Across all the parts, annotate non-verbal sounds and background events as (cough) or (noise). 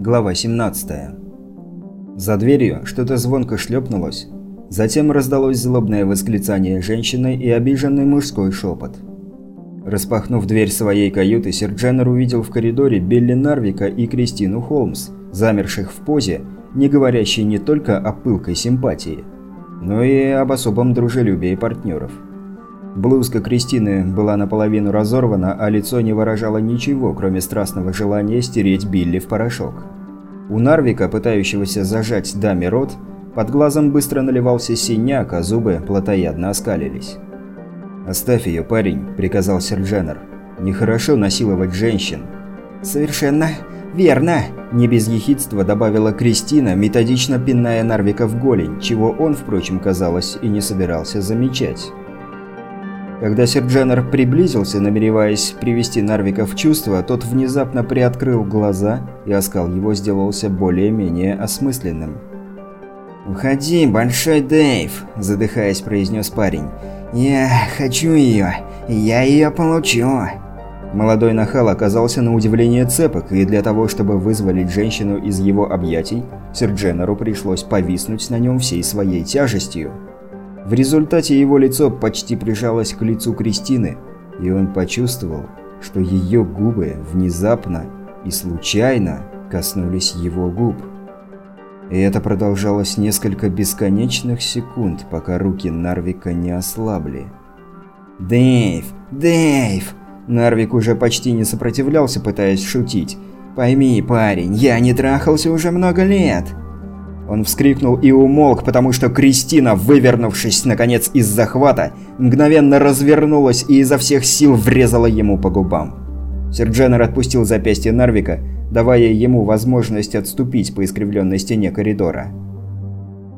Глава 17. За дверью что-то звонко шлепнулось. Затем раздалось злобное восклицание женщины и обиженный мужской шепот. Распахнув дверь своей каюты, Серджанер увидел в коридоре Билли Нарвика и Кристину Холмс, замерших в позе, не говорящей не только о пылкой симпатии, но и об особом дружелюбии партнеров. Блузка Кристины была наполовину разорвана, а лицо не выражало ничего, кроме страстного желания стереть Билли в порошок. У Нарвика, пытающегося зажать даме рот, под глазом быстро наливался синяк, а зубы плотоядно оскалились. «Оставь ее, парень», – приказал Сердженер. «Нехорошо насиловать женщин». «Совершенно верно», – не без ехидства добавила Кристина, методично пиная Нарвика в голень, чего он, впрочем, казалось, и не собирался замечать. Когда Сердженер приблизился, намереваясь привести Нарвика в чувство, тот внезапно приоткрыл глаза, и оскал его сделался более-менее осмысленным. «Уходи, Большой Дэйв», – задыхаясь, произнес парень. «Я хочу ее, я ее получу». Молодой нахал оказался на удивление цепок, и для того, чтобы вызволить женщину из его объятий, Сердженеру пришлось повиснуть на нем всей своей тяжестью. В результате его лицо почти прижалось к лицу Кристины, и он почувствовал, что ее губы внезапно и случайно коснулись его губ. И это продолжалось несколько бесконечных секунд, пока руки Нарвика не ослабли. «Дэйв! Дэйв!» Нарвик уже почти не сопротивлялся, пытаясь шутить. «Пойми, парень, я не трахался уже много лет!» Он вскрикнул и умолк, потому что Кристина, вывернувшись наконец из захвата, мгновенно развернулась и изо всех сил врезала ему по губам. Сердженер отпустил запястье Нарвика, давая ему возможность отступить по искривленной стене коридора.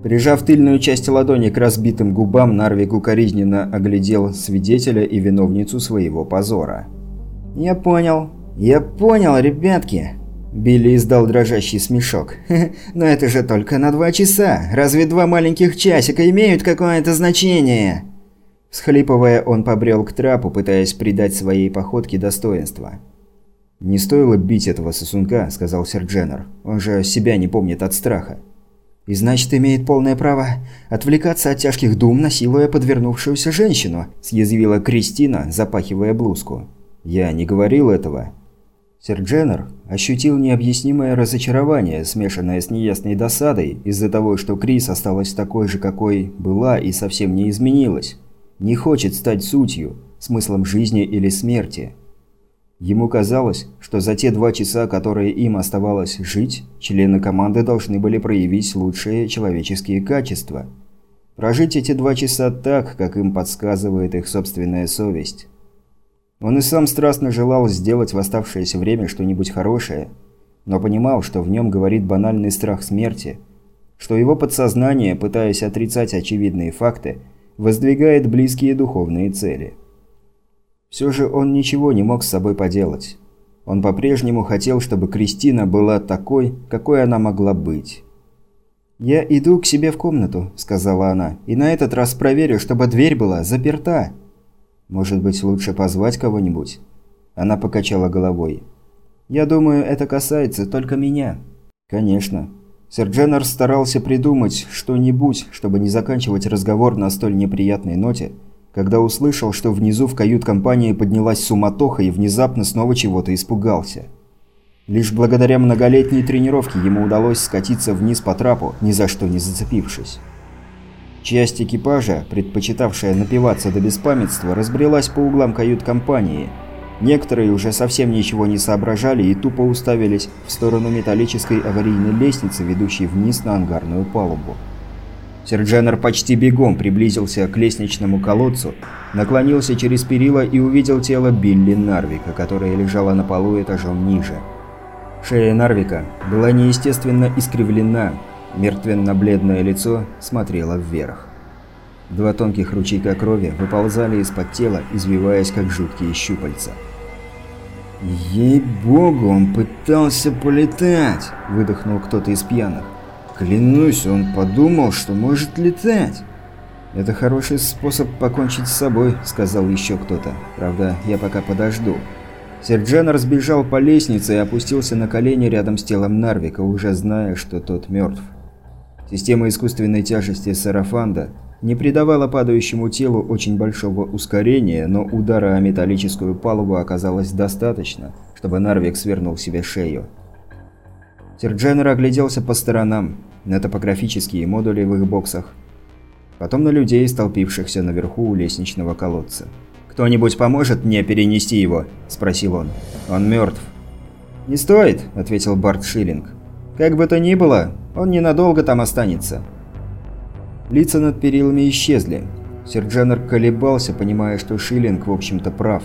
Прижав тыльную часть ладони к разбитым губам, Нарвик укоризненно оглядел свидетеля и виновницу своего позора. «Я понял. Я понял, ребятки. Билли издал дрожащий смешок. (laughs) «Но это же только на два часа. Разве два маленьких часика имеют какое-то значение?» Схлипывая, он побрел к трапу, пытаясь придать своей походке достоинство. «Не стоило бить этого сосунка», – сказал Сердженер. «Он же себя не помнит от страха». «И значит, имеет полное право отвлекаться от тяжких дум, насилуя подвернувшуюся женщину», – съязвила Кристина, запахивая блузку. «Я не говорил этого», Сердженер ощутил необъяснимое разочарование, смешанное с неясной досадой из-за того, что Крис осталась такой же, какой была и совсем не изменилась. Не хочет стать сутью, смыслом жизни или смерти. Ему казалось, что за те два часа, которые им оставалось жить, члены команды должны были проявить лучшие человеческие качества. Прожить эти два часа так, как им подсказывает их собственная совесть. Он и сам страстно желал сделать в оставшееся время что-нибудь хорошее, но понимал, что в нем говорит банальный страх смерти, что его подсознание, пытаясь отрицать очевидные факты, воздвигает близкие духовные цели. Все же он ничего не мог с собой поделать. Он по-прежнему хотел, чтобы Кристина была такой, какой она могла быть. «Я иду к себе в комнату», – сказала она, – «и на этот раз проверю, чтобы дверь была заперта». Может быть, лучше позвать кого-нибудь?» Она покачала головой. «Я думаю, это касается только меня». «Конечно». Сэр Дженнер старался придумать что-нибудь, чтобы не заканчивать разговор на столь неприятной ноте, когда услышал, что внизу в кают-компании поднялась суматоха и внезапно снова чего-то испугался. Лишь благодаря многолетней тренировке ему удалось скатиться вниз по трапу, ни за что не зацепившись. Часть экипажа, предпочитавшая напиваться до беспамятства, разбрелась по углам кают-компании. Некоторые уже совсем ничего не соображали и тупо уставились в сторону металлической аварийной лестницы, ведущей вниз на ангарную палубу. Серджанер почти бегом приблизился к лестничному колодцу, наклонился через перила и увидел тело Билли Нарвика, которое лежало на полу этажом ниже. Шея Нарвика была неестественно искривлена, Мертвенно-бледное лицо смотрело вверх. Два тонких ручейка крови выползали из-под тела, извиваясь как жуткие щупальца. «Ей-богу, он пытался полетать!» – выдохнул кто-то из пьяных. «Клянусь, он подумал, что может летать!» «Это хороший способ покончить с собой», – сказал еще кто-то. «Правда, я пока подожду». Серджан разбежал по лестнице и опустился на колени рядом с телом Нарвика, уже зная, что тот мертв. Система искусственной тяжести Сарафанда не придавала падающему телу очень большого ускорения, но удара о металлическую палубу оказалось достаточно, чтобы Нарвик свернул себе шею. Серджанер огляделся по сторонам, на топографические модули в их боксах, потом на людей, столпившихся наверху у лестничного колодца. «Кто-нибудь поможет мне перенести его?» – спросил он. «Он мертв». «Не стоит», – ответил Барт Шиллинг. «Как бы то ни было, он ненадолго там останется». Лица над перилами исчезли. Серджанер колебался, понимая, что Шиллинг, в общем-то, прав.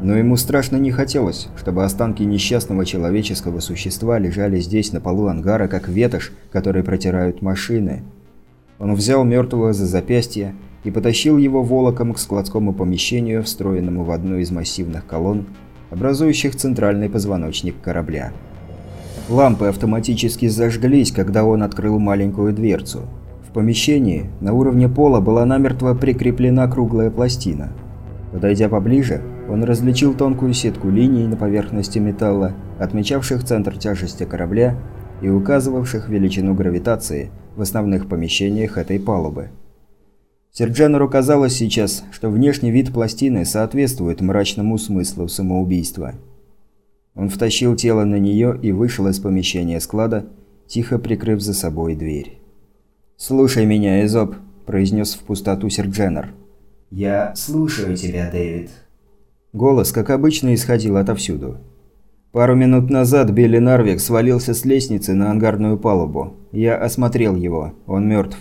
Но ему страшно не хотелось, чтобы останки несчастного человеческого существа лежали здесь, на полу ангара, как ветошь, который протирают машины. Он взял мертвого за запястье и потащил его волоком к складскому помещению, встроенному в одну из массивных колонн, образующих центральный позвоночник корабля. Лампы автоматически зажглись, когда он открыл маленькую дверцу. В помещении на уровне пола была намертво прикреплена круглая пластина. Подойдя поближе, он различил тонкую сетку линий на поверхности металла, отмечавших центр тяжести корабля и указывавших величину гравитации в основных помещениях этой палубы. Серджанеру казалось сейчас, что внешний вид пластины соответствует мрачному смыслу самоубийства. Он втащил тело на нее и вышел из помещения склада, тихо прикрыв за собой дверь. «Слушай меня, Эзоп», – произнес в пустоту Серджанер. «Я слушаю тебя, Дэвид». Голос, как обычно, исходил отовсюду. Пару минут назад Билли Нарвик свалился с лестницы на ангарную палубу. Я осмотрел его. Он мертв.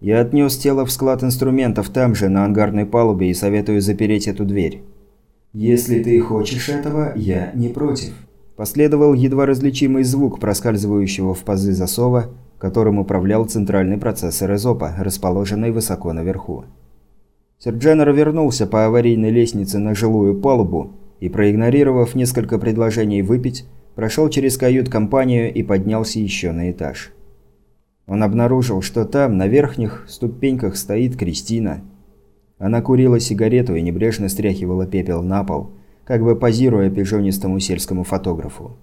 Я отнес тело в склад инструментов там же, на ангарной палубе, и советую запереть эту дверь. «Если ты хочешь этого, я не против». Последовал едва различимый звук проскальзывающего в пазы засова, которым управлял центральный процессор Эзопа, расположенный высоко наверху. Серджанер вернулся по аварийной лестнице на жилую палубу и, проигнорировав несколько предложений выпить, прошел через кают-компанию и поднялся еще на этаж. Он обнаружил, что там, на верхних ступеньках, стоит Кристина. Она курила сигарету и небрежно стряхивала пепел на пол, как бы позируя пижонистому сельскому фотографу.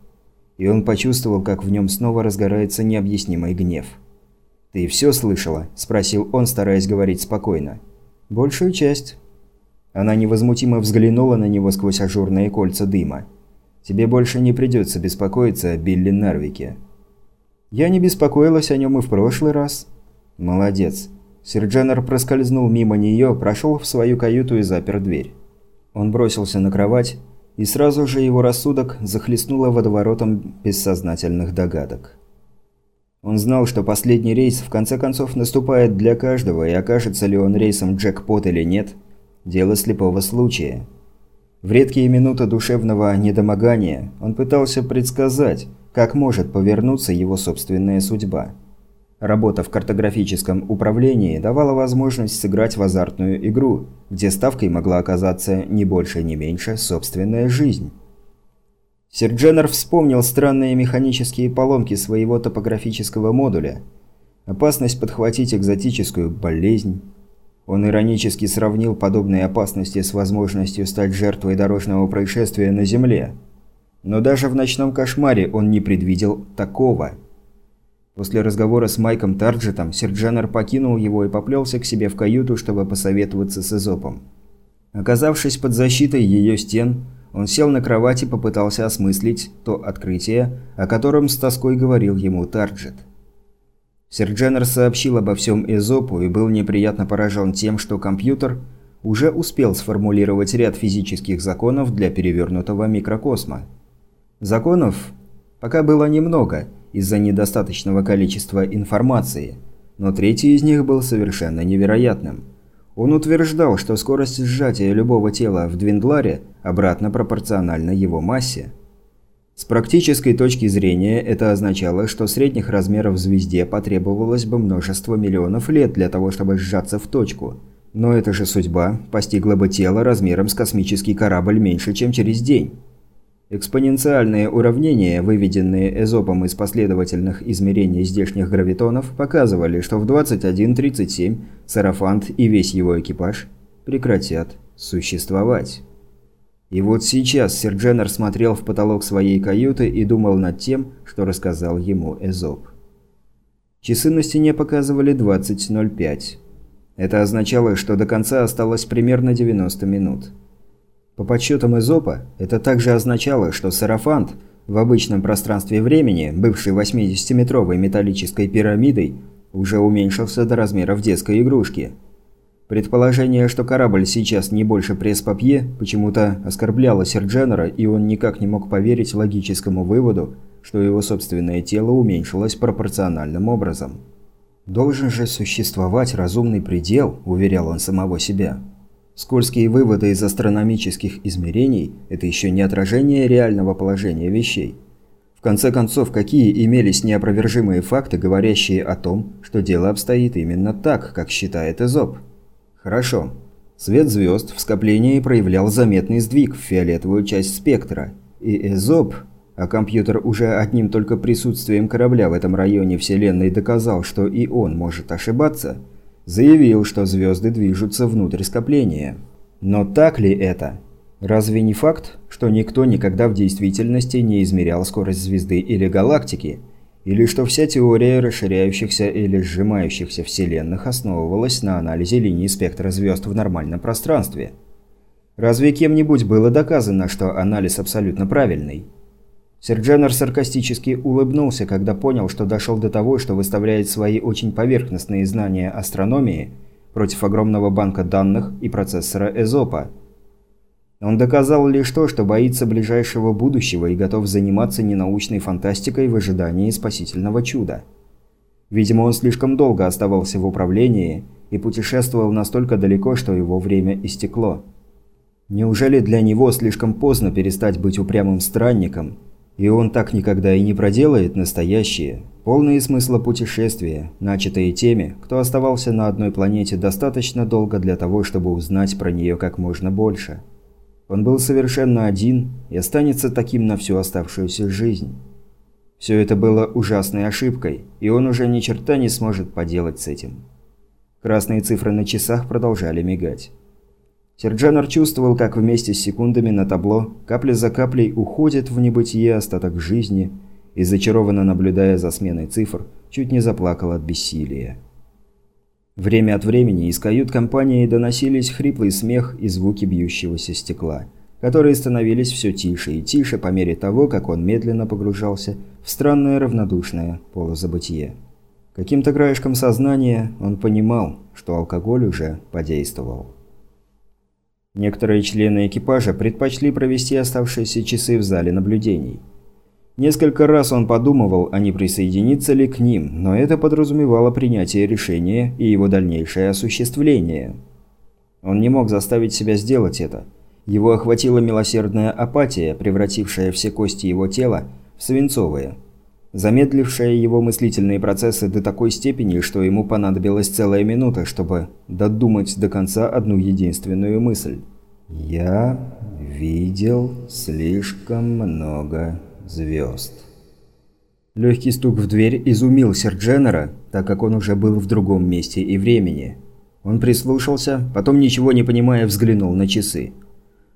И он почувствовал, как в нем снова разгорается необъяснимый гнев. «Ты все слышала?» – спросил он, стараясь говорить спокойно. «Большую часть». Она невозмутимо взглянула на него сквозь ажурные кольца дыма. «Тебе больше не придется беспокоиться о Билли Нарвике. Я не беспокоилась о нем и в прошлый раз. Молодец. Серджанер проскользнул мимо нее, прошел в свою каюту и запер дверь. Он бросился на кровать, и сразу же его рассудок захлестнуло водоворотом бессознательных догадок. Он знал, что последний рейс в конце концов наступает для каждого, и окажется ли он рейсом джекпот или нет – дело слепого случая. В редкие минуты душевного недомогания он пытался предсказать – как может повернуться его собственная судьба. Работа в картографическом управлении давала возможность сыграть в азартную игру, где ставкой могла оказаться не больше, не меньше собственная жизнь. Сердженер вспомнил странные механические поломки своего топографического модуля, опасность подхватить экзотическую болезнь. Он иронически сравнил подобные опасности с возможностью стать жертвой дорожного происшествия на Земле – но даже в ночном кошмаре он не предвидел такого. После разговора с Майком Тарджетом Серджанер покинул его и поплелся к себе в каюту, чтобы посоветоваться с Эзопом. Оказавшись под защитой ее стен, он сел на кровать и попытался осмыслить то открытие, о котором с тоской говорил ему Тарджет. Серджанер сообщил обо всем Эзопу и был неприятно поражен тем, что компьютер уже успел сформулировать ряд физических законов для перевернутого микрокосма – Законов пока было немного из-за недостаточного количества информации, но третий из них был совершенно невероятным. Он утверждал, что скорость сжатия любого тела в Двиндларе обратно пропорциональна его массе. С практической точки зрения это означало, что средних размеров звезде потребовалось бы множество миллионов лет для того, чтобы сжаться в точку. Но эта же судьба постигла бы тело размером с космический корабль меньше, чем через день. Экспоненциальные уравнения, выведенные Эзопом из последовательных измерений здешних гравитонов, показывали, что в 21.37 Сарафант и весь его экипаж прекратят существовать. И вот сейчас Сир Дженнер смотрел в потолок своей каюты и думал над тем, что рассказал ему Эзоп. Часы на стене показывали 20.05. Это означало, что до конца осталось примерно 90 минут. По подсчетам Эзопа, это также означало, что Сарафант в обычном пространстве времени, бывший 80-метровой металлической пирамидой, уже уменьшился до размеров детской игрушки. Предположение, что корабль сейчас не больше пресс-папье, почему-то оскорбляло Сердженера, и он никак не мог поверить логическому выводу, что его собственное тело уменьшилось пропорциональным образом. «Должен же существовать разумный предел», – уверял он самого себя. Скользкие выводы из астрономических измерений – это еще не отражение реального положения вещей. В конце концов, какие имелись неопровержимые факты, говорящие о том, что дело обстоит именно так, как считает Эзоп? Хорошо. Свет звезд в скоплении проявлял заметный сдвиг в фиолетовую часть спектра, и Эзоп, а компьютер уже одним только присутствием корабля в этом районе Вселенной доказал, что и он может ошибаться – заявил, что звезды движутся внутрь скопления. Но так ли это? Разве не факт, что никто никогда в действительности не измерял скорость звезды или галактики, или что вся теория расширяющихся или сжимающихся вселенных основывалась на анализе линий спектра звезд в нормальном пространстве? Разве кем-нибудь было доказано, что анализ абсолютно правильный? Сэр саркастически улыбнулся, когда понял, что дошел до того, что выставляет свои очень поверхностные знания астрономии против огромного банка данных и процессора Эзопа. Он доказал лишь то, что боится ближайшего будущего и готов заниматься ненаучной фантастикой в ожидании спасительного чуда. Видимо, он слишком долго оставался в управлении и путешествовал настолько далеко, что его время истекло. Неужели для него слишком поздно перестать быть упрямым странником – и он так никогда и не проделает настоящие, полные смысла путешествия, начатые теми, кто оставался на одной планете достаточно долго для того, чтобы узнать про нее как можно больше. Он был совершенно один и останется таким на всю оставшуюся жизнь. Все это было ужасной ошибкой, и он уже ни черта не сможет поделать с этим. Красные цифры на часах продолжали мигать. Серджанер чувствовал, как вместе с секундами на табло капля за каплей уходит в небытие остаток жизни и, зачарованно наблюдая за сменой цифр, чуть не заплакал от бессилия. Время от времени из кают-компании доносились хриплый смех и звуки бьющегося стекла, которые становились все тише и тише по мере того, как он медленно погружался в странное равнодушное полузабытие. Каким-то краешком сознания он понимал, что алкоголь уже подействовал. Некоторые члены экипажа предпочли провести оставшиеся часы в зале наблюдений. Несколько раз он подумывал, а не присоединиться ли к ним, но это подразумевало принятие решения и его дальнейшее осуществление. Он не мог заставить себя сделать это. Его охватила милосердная апатия, превратившая все кости его тела в свинцовые, замедлившая его мыслительные процессы до такой степени, что ему понадобилась целая минута, чтобы додумать до конца одну единственную мысль. «Я видел слишком много звезд». Легкий стук в дверь изумил Сердженера, так как он уже был в другом месте и времени. Он прислушался, потом, ничего не понимая, взглянул на часы.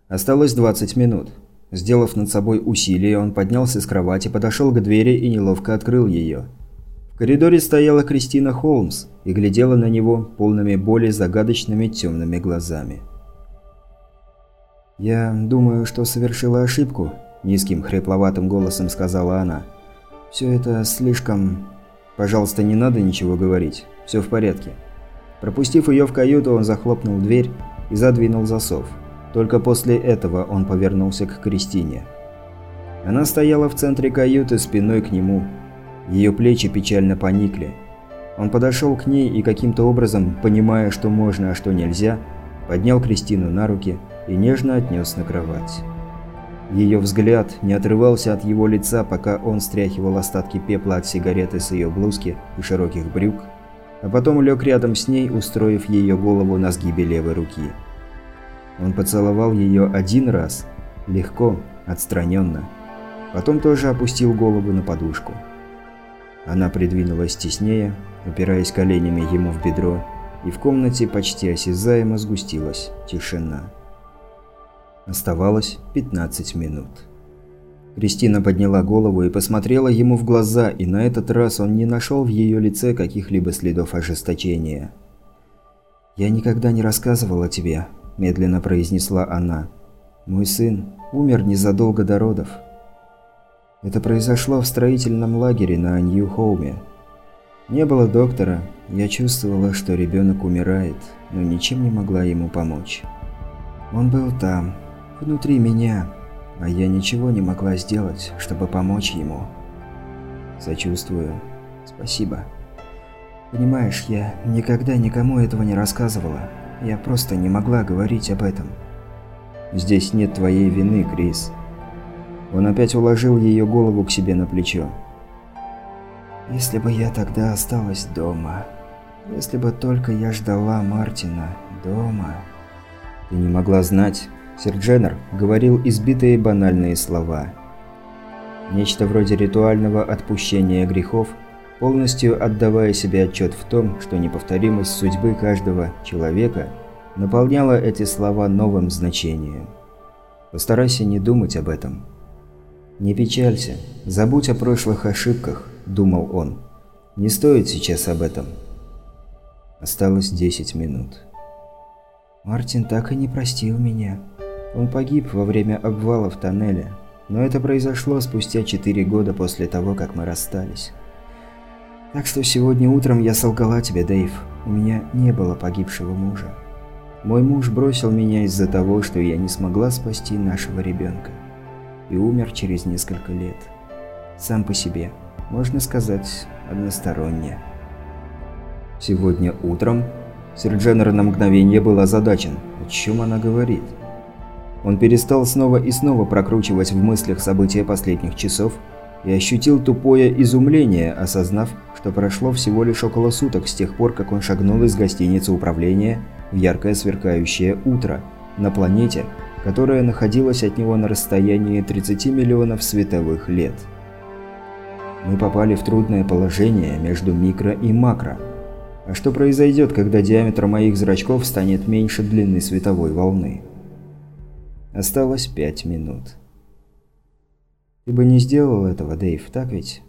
Осталось 20 минут. Сделав над собой усилие, он поднялся с кровати, подошел к двери и неловко открыл ее. В коридоре стояла Кристина Холмс и глядела на него полными боли загадочными темными глазами. «Я думаю, что совершила ошибку», – низким хрипловатым голосом сказала она. «Все это слишком... Пожалуйста, не надо ничего говорить. Все в порядке». Пропустив ее в каюту, он захлопнул дверь и задвинул засов. Только после этого он повернулся к Кристине. Она стояла в центре каюты спиной к нему. Ее плечи печально поникли. Он подошел к ней и каким-то образом, понимая, что можно, а что нельзя, поднял Кристину на руки и нежно отнес на кровать. Ее взгляд не отрывался от его лица, пока он стряхивал остатки пепла от сигареты с ее блузки и широких брюк, а потом лег рядом с ней, устроив ее голову на сгибе левой руки. Он поцеловал ее один раз, легко, отстраненно. Потом тоже опустил голову на подушку. Она придвинулась теснее, упираясь коленями ему в бедро, и в комнате почти осязаемо сгустилась тишина. Оставалось 15 минут. Кристина подняла голову и посмотрела ему в глаза, и на этот раз он не нашел в ее лице каких-либо следов ожесточения. «Я никогда не рассказывала тебе», – медленно произнесла она. «Мой сын умер незадолго до родов. Это произошло в строительном лагере на Нью-Хоуме. Не было доктора, я чувствовала, что ребенок умирает, но ничем не могла ему помочь. Он был там, внутри меня, а я ничего не могла сделать, чтобы помочь ему. Сочувствую. Спасибо. Понимаешь, я никогда никому этого не рассказывала. Я просто не могла говорить об этом. Здесь нет твоей вины, Крис. Он опять уложил ее голову к себе на плечо. Если бы я тогда осталась дома. Если бы только я ждала Мартина дома. Ты не могла знать, Сэр Дженнер говорил избитые банальные слова. Нечто вроде ритуального отпущения грехов, полностью отдавая себе отчет в том, что неповторимость судьбы каждого человека наполняла эти слова новым значением. Постарайся не думать об этом. «Не печалься, забудь о прошлых ошибках», – думал он. «Не стоит сейчас об этом». Осталось 10 минут. «Мартин так и не простил меня», он погиб во время обвала в тоннеле, но это произошло спустя 4 года после того, как мы расстались. Так что сегодня утром я солгала тебе, Дэйв. У меня не было погибшего мужа. Мой муж бросил меня из-за того, что я не смогла спасти нашего ребенка. И умер через несколько лет. Сам по себе. Можно сказать, односторонне. Сегодня утром Сэр Дженнер на мгновение был озадачен. О чем она говорит? Он перестал снова и снова прокручивать в мыслях события последних часов и ощутил тупое изумление, осознав, что прошло всего лишь около суток с тех пор, как он шагнул из гостиницы управления в яркое сверкающее утро на планете, которая находилась от него на расстоянии 30 миллионов световых лет. Мы попали в трудное положение между микро и макро. А что произойдет, когда диаметр моих зрачков станет меньше длины световой волны? Осталось пять минут. Ты бы не сделал этого, Дэйв, так ведь?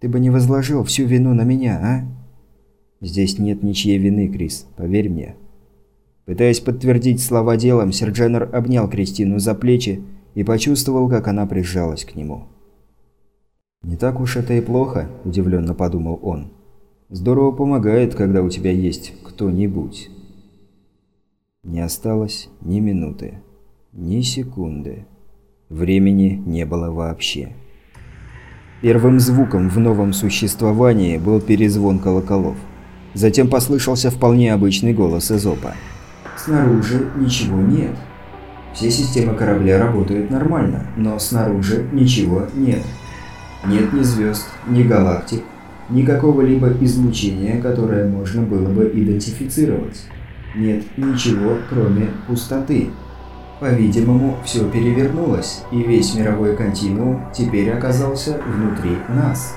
Ты бы не возложил всю вину на меня, а? Здесь нет ничьей вины, Крис, поверь мне. Пытаясь подтвердить слова делом, Сэр Дженнер обнял Кристину за плечи и почувствовал, как она прижалась к нему. «Не так уж это и плохо», – удивленно подумал он. «Здорово помогает, когда у тебя есть кто-нибудь». Не осталось ни минуты. Ни секунды. Времени не было вообще. Первым звуком в новом существовании был перезвон колоколов. Затем послышался вполне обычный голос Эзопа. «Снаружи ничего нет. Все системы корабля работают нормально, но снаружи ничего нет. Нет ни звезд, ни галактик, ни какого-либо излучения, которое можно было бы идентифицировать. Нет ничего, кроме пустоты». По-видимому, все перевернулось, и весь мировой континуум теперь оказался внутри нас.